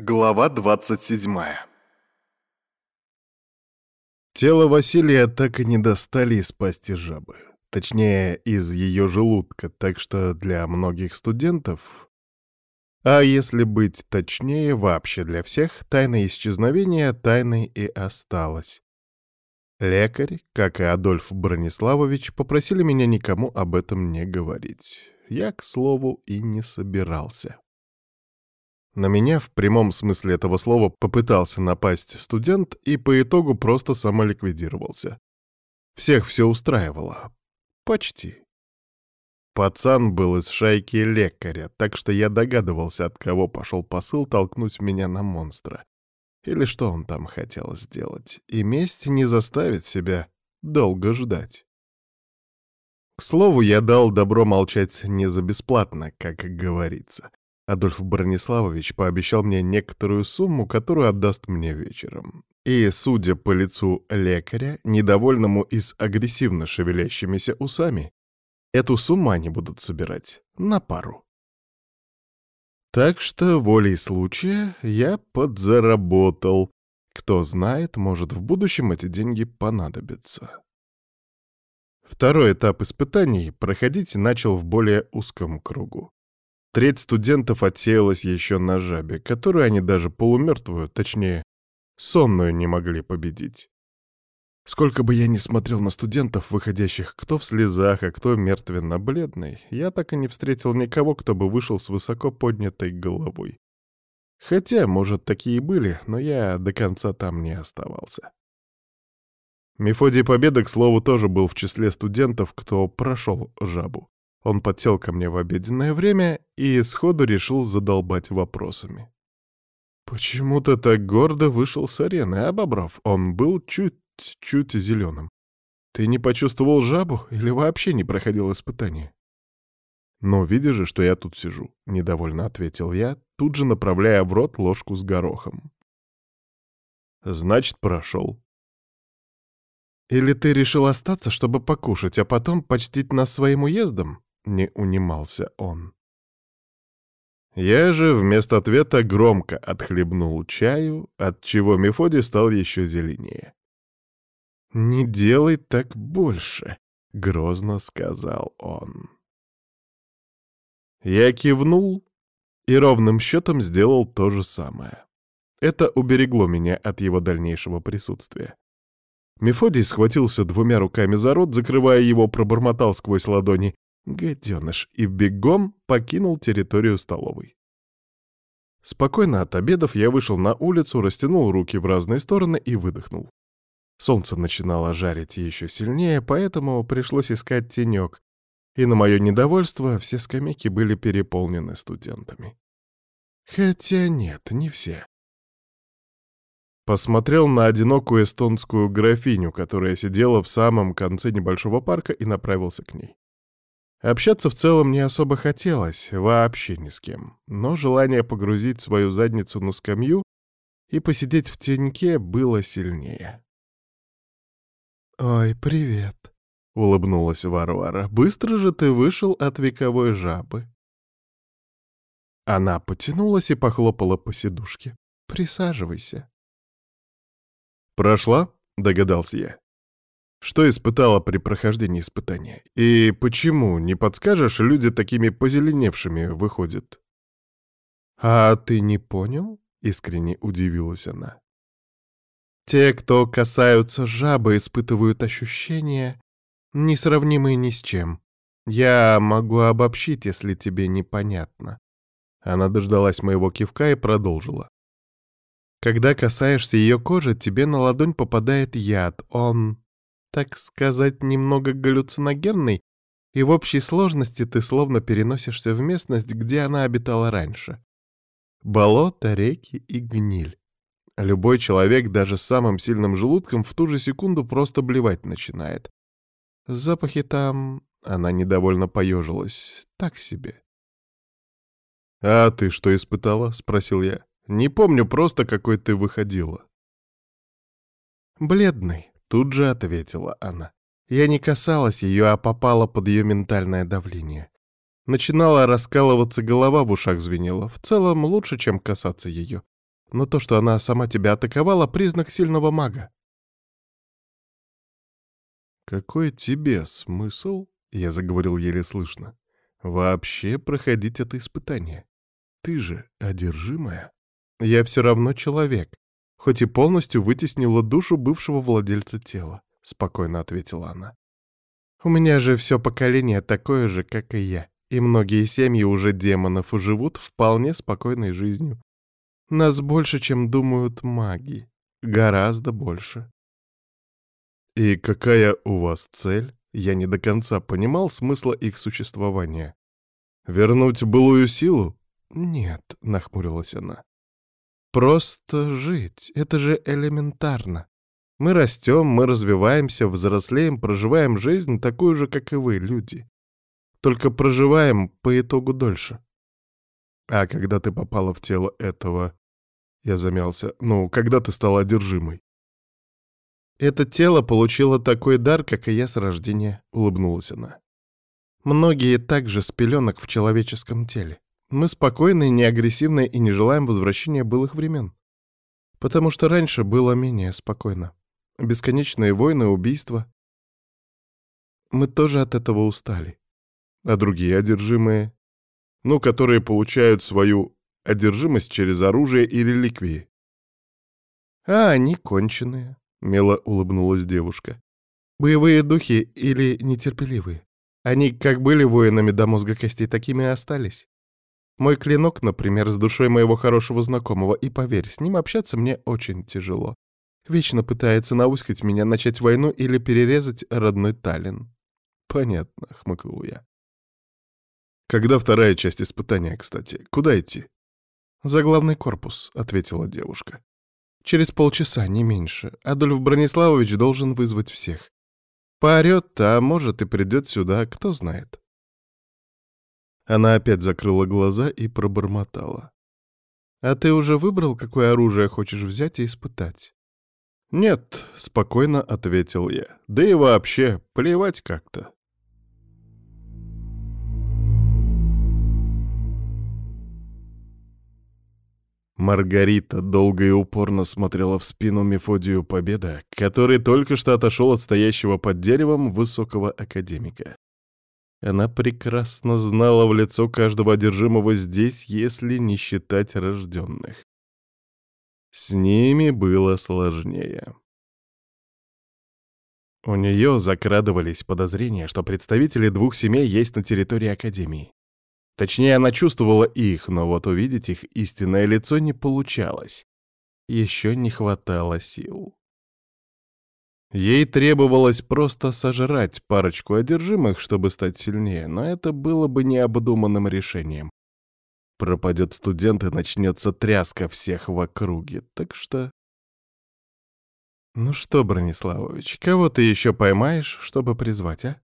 Глава 27 Тело Василия так и не достали из пасти жабы. Точнее, из ее желудка, так что для многих студентов, а если быть точнее, вообще для всех, тайна исчезновения тайной и осталась. Лекарь, как и Адольф Брониславович, попросили меня никому об этом не говорить. Я, к слову, и не собирался. На меня в прямом смысле этого слова попытался напасть студент и по итогу просто самоликвидировался. Всех все устраивало. Почти. Пацан был из шайки лекаря, так что я догадывался, от кого пошел посыл толкнуть меня на монстра. Или что он там хотел сделать. И месть не заставит себя долго ждать. К слову, я дал добро молчать не за бесплатно, как говорится. Адольф Брониславович пообещал мне некоторую сумму, которую отдаст мне вечером. И, судя по лицу лекаря, недовольному и с агрессивно шевелящимися усами, эту сумму они будут собирать на пару. Так что, волей случая, я подзаработал. Кто знает, может, в будущем эти деньги понадобятся. Второй этап испытаний проходить начал в более узком кругу. Треть студентов отсеялась еще на жабе, которую они даже полумертвую, точнее, сонную не могли победить. Сколько бы я ни смотрел на студентов, выходящих кто в слезах, а кто мертвенно-бледный, я так и не встретил никого, кто бы вышел с высоко поднятой головой. Хотя, может, такие были, но я до конца там не оставался. Мефодий Победа, к слову, тоже был в числе студентов, кто прошел жабу. Он подсел ко мне в обеденное время и сходу решил задолбать вопросами. Почему то так гордо вышел с арены, а Бобров? Он был чуть-чуть зеленым. Ты не почувствовал жабу или вообще не проходил испытание? «Ну, видишь же, что я тут сижу», — недовольно ответил я, тут же направляя в рот ложку с горохом. «Значит, прошел. «Или ты решил остаться, чтобы покушать, а потом почтить нас своим уездом?» Не унимался он. Я же вместо ответа громко отхлебнул чаю, от чего Мефодий стал еще зеленее. «Не делай так больше», — грозно сказал он. Я кивнул и ровным счетом сделал то же самое. Это уберегло меня от его дальнейшего присутствия. Мефодий схватился двумя руками за рот, закрывая его, пробормотал сквозь ладони. Гаденыш, и бегом покинул территорию столовой. Спокойно от обедов я вышел на улицу, растянул руки в разные стороны и выдохнул. Солнце начинало жарить еще сильнее, поэтому пришлось искать тенек, и на мое недовольство все скамейки были переполнены студентами. Хотя нет, не все. Посмотрел на одинокую эстонскую графиню, которая сидела в самом конце небольшого парка, и направился к ней. Общаться в целом не особо хотелось, вообще ни с кем, но желание погрузить свою задницу на скамью и посидеть в теньке было сильнее. «Ой, привет», — улыбнулась Варвара. «Быстро же ты вышел от вековой жабы». Она потянулась и похлопала по сидушке. «Присаживайся». «Прошла?» — догадался я. Что испытала при прохождении испытания? И почему, не подскажешь, люди такими позеленевшими выходят? «А ты не понял?» — искренне удивилась она. «Те, кто касаются жабы, испытывают ощущения, несравнимые ни с чем. Я могу обобщить, если тебе непонятно». Она дождалась моего кивка и продолжила. «Когда касаешься ее кожи, тебе на ладонь попадает яд. Он так сказать, немного галлюциногенный, и в общей сложности ты словно переносишься в местность, где она обитала раньше. Болото, реки и гниль. Любой человек, даже с самым сильным желудком, в ту же секунду просто блевать начинает. Запахи там... Она недовольно поежилась. Так себе. «А ты что испытала?» — спросил я. «Не помню просто, какой ты выходила». «Бледный», Тут же ответила она. Я не касалась ее, а попала под ее ментальное давление. Начинала раскалываться голова, в ушах звенела. В целом лучше, чем касаться ее. Но то, что она сама тебя атаковала, признак сильного мага. «Какой тебе смысл?» — я заговорил еле слышно. «Вообще проходить это испытание? Ты же одержимая. Я все равно человек, хоть и полностью вытеснила душу бывшего владельца тела», — спокойно ответила она. «У меня же все поколение такое же, как и я, и многие семьи уже демонов живут вполне спокойной жизнью. Нас больше, чем думают маги. Гораздо больше. И какая у вас цель? Я не до конца понимал смысла их существования. Вернуть былую силу? Нет, нахмурилась она. Просто жить. Это же элементарно. Мы растем, мы развиваемся, взрослеем, проживаем жизнь такую же, как и вы, люди. Только проживаем по итогу дольше. А когда ты попала в тело этого... Я замялся. Ну, когда ты стала одержимой? Это тело получило такой дар, как и я с рождения, улыбнулась она. Многие также с пеленок в человеческом теле. Мы спокойны, не агрессивны и не желаем возвращения былых времен. Потому что раньше было менее спокойно. Бесконечные войны, убийства. Мы тоже от этого устали. А другие одержимые ну, которые получают свою одержимость через оружие и реликвии. «А они конченые», — мило улыбнулась девушка. «Боевые духи или нетерпеливые? Они как были воинами до мозга костей, такими и остались. Мой клинок, например, с душой моего хорошего знакомого, и поверь, с ним общаться мне очень тяжело. Вечно пытается науськать меня начать войну или перерезать родной Таллин». «Понятно», — хмыкнул я. Когда вторая часть испытания, кстати? Куда идти? За главный корпус, ответила девушка. Через полчаса, не меньше. Адольф Брониславович должен вызвать всех. Поорёт, а может и придет сюда, кто знает. Она опять закрыла глаза и пробормотала. «А ты уже выбрал, какое оружие хочешь взять и испытать?» «Нет», — спокойно ответил я. «Да и вообще, плевать как-то». Маргарита долго и упорно смотрела в спину Мефодию Победа, который только что отошел от стоящего под деревом высокого академика. Она прекрасно знала в лицо каждого одержимого здесь, если не считать рожденных. С ними было сложнее. У нее закрадывались подозрения, что представители двух семей есть на территории Академии. Точнее, она чувствовала их, но вот увидеть их истинное лицо не получалось. Еще не хватало сил. Ей требовалось просто сожрать парочку одержимых, чтобы стать сильнее, но это было бы необдуманным решением. Пропадет студент и начнется тряска всех в округе, так что... Ну что, Брониславович, кого ты еще поймаешь, чтобы призвать, а?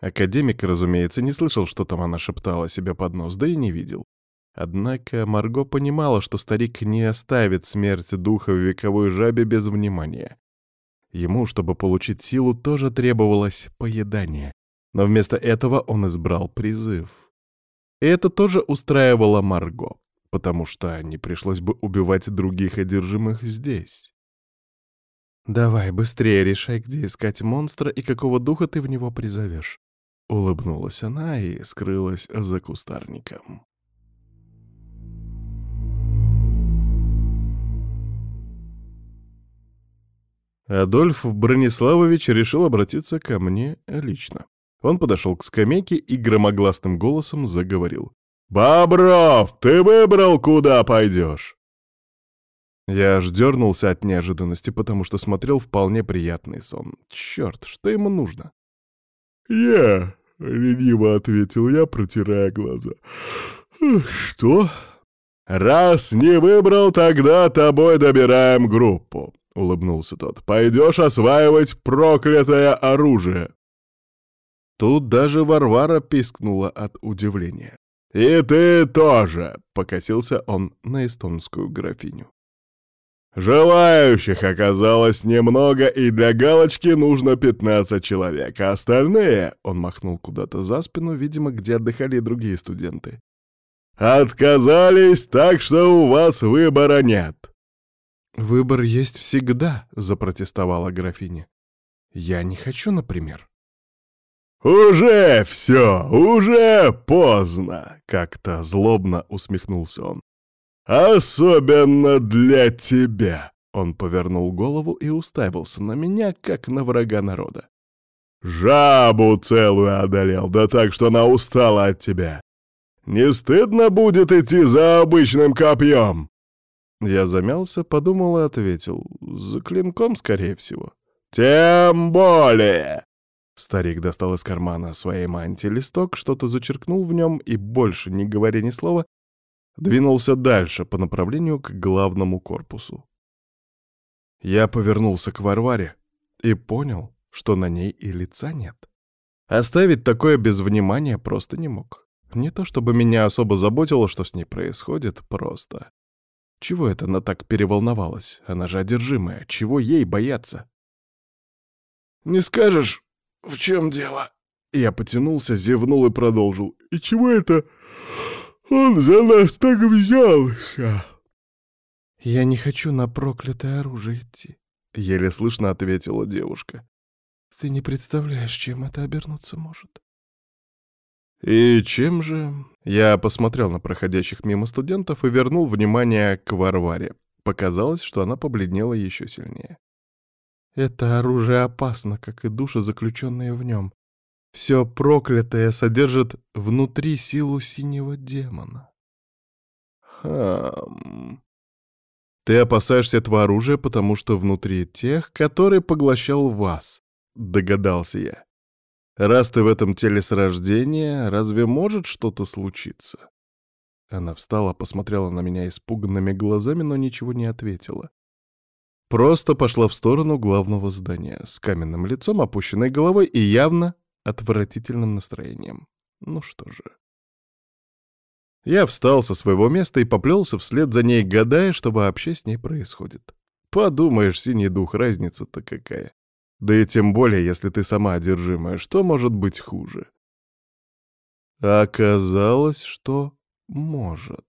Академик, разумеется, не слышал, что там она шептала себе под нос, да и не видел. Однако Марго понимала, что старик не оставит смерть духа в вековой жабе без внимания. Ему, чтобы получить силу, тоже требовалось поедание, но вместо этого он избрал призыв. И это тоже устраивало Марго, потому что не пришлось бы убивать других одержимых здесь. «Давай, быстрее решай, где искать монстра и какого духа ты в него призовешь. Улыбнулась она и скрылась за кустарником. Адольф Брониславович решил обратиться ко мне лично. Он подошел к скамейке и громогласным голосом заговорил. «Бобров, ты выбрал, куда пойдешь?» Я аж дернулся от неожиданности, потому что смотрел вполне приятный сон. Черт, что ему нужно? «Я — лениво ответил я, протирая глаза. «Что?» «Раз не выбрал, тогда тобой добираем группу», — улыбнулся тот. «Пойдешь осваивать проклятое оружие». Тут даже Варвара пискнула от удивления. «И ты тоже!» — покосился он на эстонскую графиню. Желающих оказалось немного, и для галочки нужно 15 человек, а остальные, он махнул куда-то за спину, видимо, где отдыхали другие студенты, Отказались, так что у вас выбора нет. Выбор есть всегда, запротестовала графиня. Я не хочу, например. «Уже все, уже поздно!» — как-то злобно усмехнулся он. «Особенно для тебя!» Он повернул голову и уставился на меня, как на врага народа. «Жабу целую одолел, да так, что она устала от тебя. Не стыдно будет идти за обычным копьем?» Я замялся, подумал и ответил. «За клинком, скорее всего». «Тем более!» Старик достал из кармана своей мантии листок, что-то зачеркнул в нем и, больше не говоря ни слова, двинулся дальше по направлению к главному корпусу. Я повернулся к Варваре и понял, что на ней и лица нет. Оставить такое без внимания просто не мог. Не то чтобы меня особо заботило, что с ней происходит, просто. Чего это она так переволновалась? Она же одержимая. Чего ей бояться? «Не скажешь, в чем дело?» Я потянулся, зевнул и продолжил. «И чего это он за нас так взялся?» «Я не хочу на проклятое оружие идти», — еле слышно ответила девушка. «Ты не представляешь, чем это обернуться может». «И чем же?» Я посмотрел на проходящих мимо студентов и вернул внимание к Варваре. Показалось, что она побледнела еще сильнее. Это оружие опасно, как и души, заключенные в нем. Все проклятое содержит внутри силу синего демона. Хм... Ты опасаешься этого оружия, потому что внутри тех, который поглощал вас, догадался я. Раз ты в этом теле с рождения, разве может что-то случиться? Она встала, посмотрела на меня испуганными глазами, но ничего не ответила. Просто пошла в сторону главного здания с каменным лицом, опущенной головой и явно отвратительным настроением. Ну что же. Я встал со своего места и поплелся вслед за ней, гадая, что вообще с ней происходит. Подумаешь, синий дух, разница-то какая. Да и тем более, если ты сама одержимая, что может быть хуже? оказалось, что может.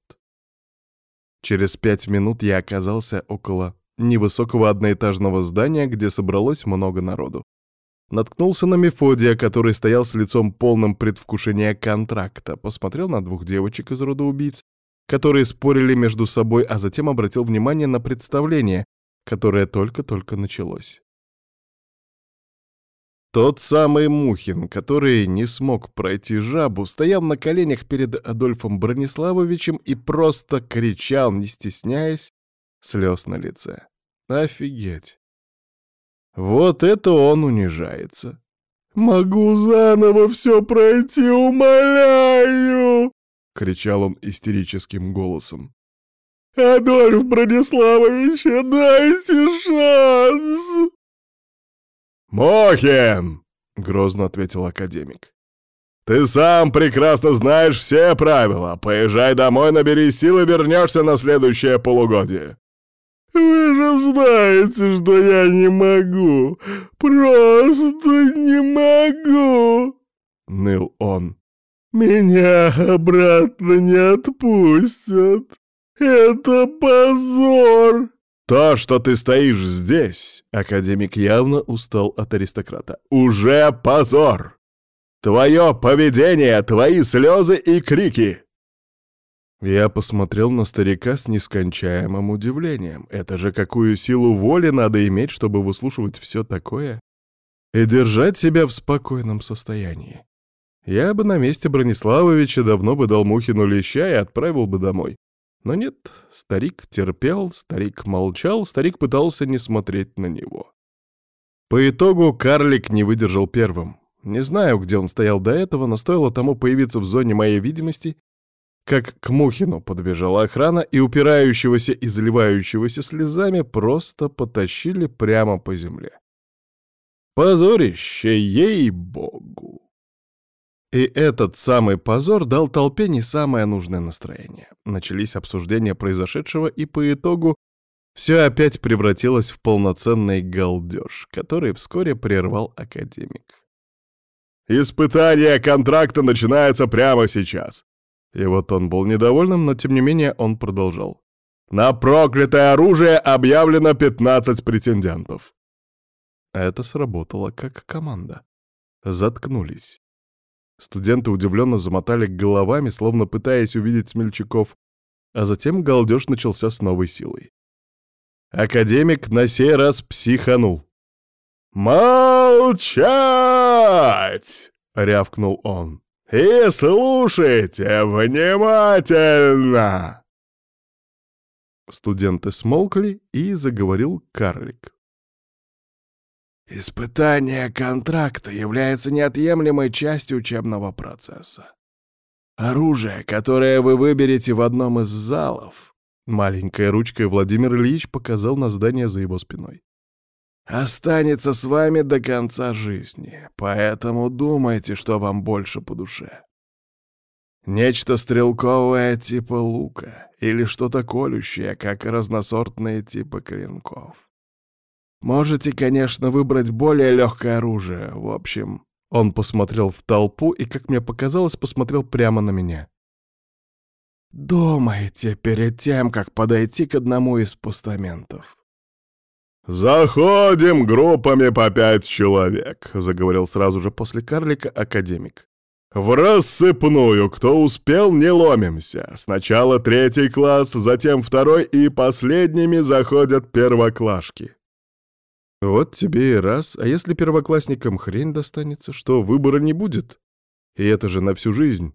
Через пять минут я оказался около невысокого одноэтажного здания, где собралось много народу. Наткнулся на Мефодия, который стоял с лицом полным предвкушения контракта, посмотрел на двух девочек из рода убийц, которые спорили между собой, а затем обратил внимание на представление, которое только-только началось. Тот самый Мухин, который не смог пройти жабу, стоял на коленях перед Адольфом Брониславовичем и просто кричал, не стесняясь, слез на лице. Офигеть. Вот это он унижается. «Могу заново все пройти, умоляю!» — кричал он истерическим голосом. «Адольф Брониславович, дайте шанс!» «Мохин!» — грозно ответил академик. «Ты сам прекрасно знаешь все правила. Поезжай домой, набери силы, вернешься на следующее полугодие. «Вы же знаете, что я не могу! Просто не могу!» — ныл он. «Меня обратно не отпустят! Это позор!» «То, что ты стоишь здесь, — академик явно устал от аристократа, — уже позор! Твое поведение, твои слезы и крики я посмотрел на старика с нескончаемым удивлением. Это же какую силу воли надо иметь, чтобы выслушивать все такое и держать себя в спокойном состоянии. Я бы на месте Брониславовича давно бы дал Мухину леща и отправил бы домой. Но нет, старик терпел, старик молчал, старик пытался не смотреть на него. По итогу карлик не выдержал первым. Не знаю, где он стоял до этого, но стоило тому появиться в зоне моей видимости, как к Мухину подбежала охрана и упирающегося и заливающегося слезами просто потащили прямо по земле. Позорище, ей-богу! И этот самый позор дал толпе не самое нужное настроение. Начались обсуждения произошедшего, и по итогу все опять превратилось в полноценный галдеж, который вскоре прервал академик. «Испытание контракта начинается прямо сейчас. И вот он был недовольным, но тем не менее он продолжал. «На проклятое оружие объявлено 15 претендентов!» Это сработало как команда. Заткнулись. Студенты удивленно замотали головами, словно пытаясь увидеть смельчаков, а затем галдеж начался с новой силой. Академик на сей раз психанул. «Молчать!» — рявкнул он. «И слушайте внимательно!» Студенты смолкли, и заговорил карлик. Испытание контракта является неотъемлемой частью учебного процесса. Оружие, которое вы выберете в одном из залов, маленькой ручкой Владимир Ильич показал на здание за его спиной. Останется с вами до конца жизни, поэтому думайте, что вам больше по душе. Нечто стрелковое типа лука или что-то колющее, как разносортные типы клинков. Можете, конечно, выбрать более легкое оружие. В общем, он посмотрел в толпу и, как мне показалось, посмотрел прямо на меня. Думайте перед тем, как подойти к одному из постаментов. «Заходим группами по пять человек», — заговорил сразу же после карлика академик. «В рассыпную, кто успел, не ломимся. Сначала третий класс, затем второй и последними заходят первоклашки. Вот тебе и раз, а если первоклассникам хрень достанется, что выбора не будет? И это же на всю жизнь.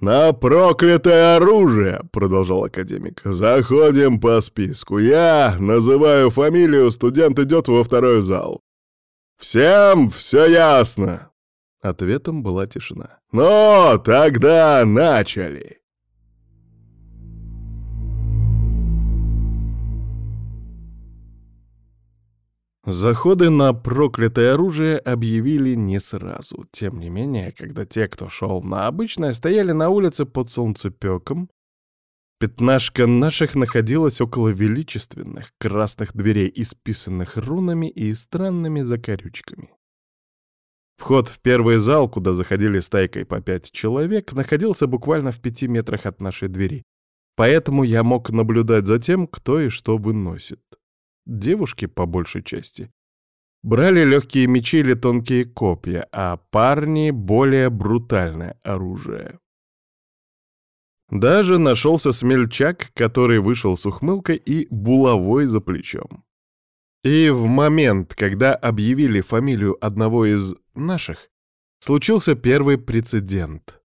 «На проклятое оружие!» — продолжал академик. «Заходим по списку. Я называю фамилию, студент идет во второй зал. Всем все ясно!» Ответом была тишина. «Ну, тогда начали!» Заходы на проклятое оружие объявили не сразу. Тем не менее, когда те, кто шел на обычное, стояли на улице под солнцепеком, пятнашка наших находилась около величественных красных дверей, исписанных рунами и странными закорючками. Вход в первый зал, куда заходили стайкой по пять человек, находился буквально в пяти метрах от нашей двери, поэтому я мог наблюдать за тем, кто и что выносит девушки по большей части, брали легкие мечи или тонкие копья, а парни — более брутальное оружие. Даже нашелся смельчак, который вышел с ухмылкой и булавой за плечом. И в момент, когда объявили фамилию одного из наших, случился первый прецедент.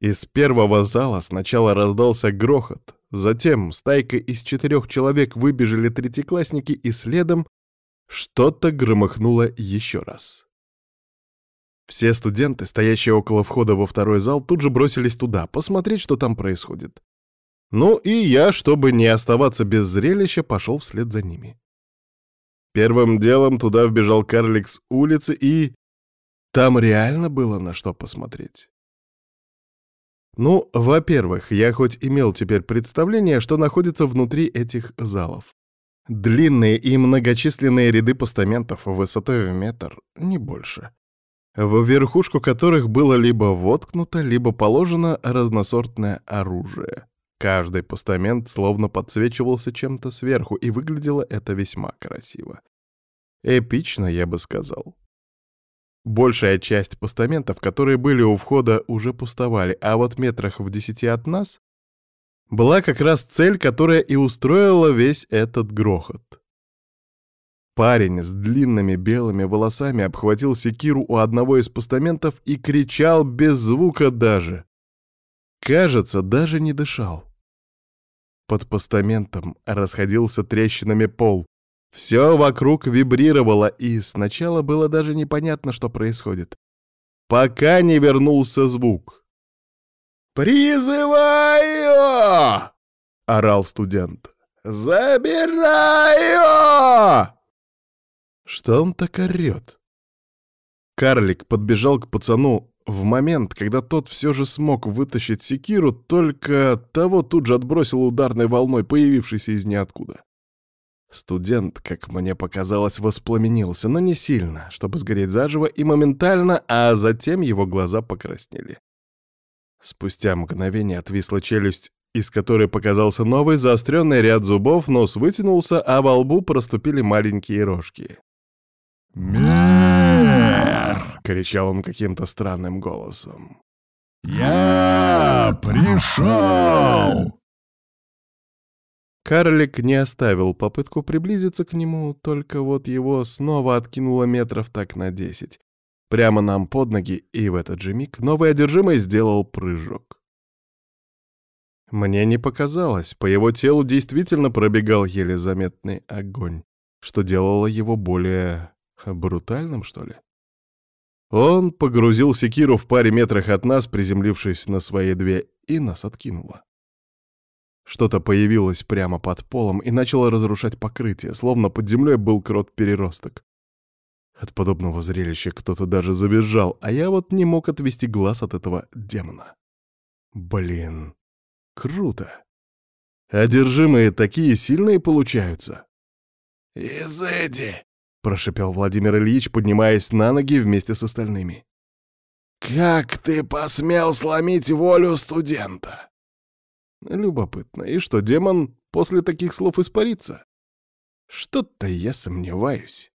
Из первого зала сначала раздался грохот, Затем стайка из четырех человек выбежали третьеклассники и следом что-то громыхнуло еще раз. Все студенты, стоящие около входа во второй зал, тут же бросились туда, посмотреть, что там происходит. Ну и я, чтобы не оставаться без зрелища, пошел вслед за ними. Первым делом туда вбежал карлик с улицы, и... Там реально было на что посмотреть. Ну, во-первых, я хоть имел теперь представление, что находится внутри этих залов. Длинные и многочисленные ряды постаментов высотой в метр, не больше. В верхушку которых было либо воткнуто, либо положено разносортное оружие. Каждый постамент словно подсвечивался чем-то сверху, и выглядело это весьма красиво. Эпично, я бы сказал. Большая часть постаментов, которые были у входа, уже пустовали, а вот метрах в десяти от нас была как раз цель, которая и устроила весь этот грохот. Парень с длинными белыми волосами обхватил секиру у одного из постаментов и кричал без звука даже. Кажется, даже не дышал. Под постаментом расходился трещинами пол, все вокруг вибрировало, и сначала было даже непонятно, что происходит. Пока не вернулся звук. «Призываю!» — орал студент. «Забираю!» Что он так орёт? Карлик подбежал к пацану в момент, когда тот все же смог вытащить секиру, только того тут же отбросил ударной волной, появившейся из ниоткуда. Студент, как мне показалось, воспламенился, но не сильно, чтобы сгореть заживо, и моментально, а затем его глаза покраснели. Спустя мгновение отвисла челюсть, из которой показался новый заостренный ряд зубов, нос вытянулся, а во лбу проступили маленькие рожки. «Мэр!» — кричал он каким-то странным голосом. «Я пришел!» Карлик не оставил попытку приблизиться к нему, только вот его снова откинуло метров так на десять. Прямо нам под ноги, и в этот же миг новый одержимый сделал прыжок. Мне не показалось, по его телу действительно пробегал еле заметный огонь, что делало его более брутальным, что ли. Он погрузил секиру в паре метрах от нас, приземлившись на свои две, и нас откинуло. Что-то появилось прямо под полом и начало разрушать покрытие, словно под землей был крот-переросток. От подобного зрелища кто-то даже завизжал, а я вот не мог отвести глаз от этого демона. Блин, круто. Одержимые такие сильные получаются. «Изыди!» — прошепел Владимир Ильич, поднимаясь на ноги вместе с остальными. «Как ты посмел сломить волю студента?» Любопытно. И что, демон после таких слов испарится? Что-то я сомневаюсь.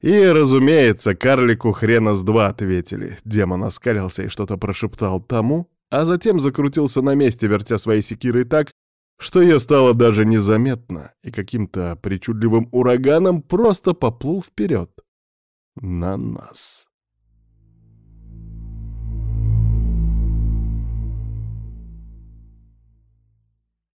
И, разумеется, карлику хрена с два ответили. Демон оскалился и что-то прошептал тому, а затем закрутился на месте, вертя своей секирой так, что ее стало даже незаметно, и каким-то причудливым ураганом просто поплыл вперед. На нас.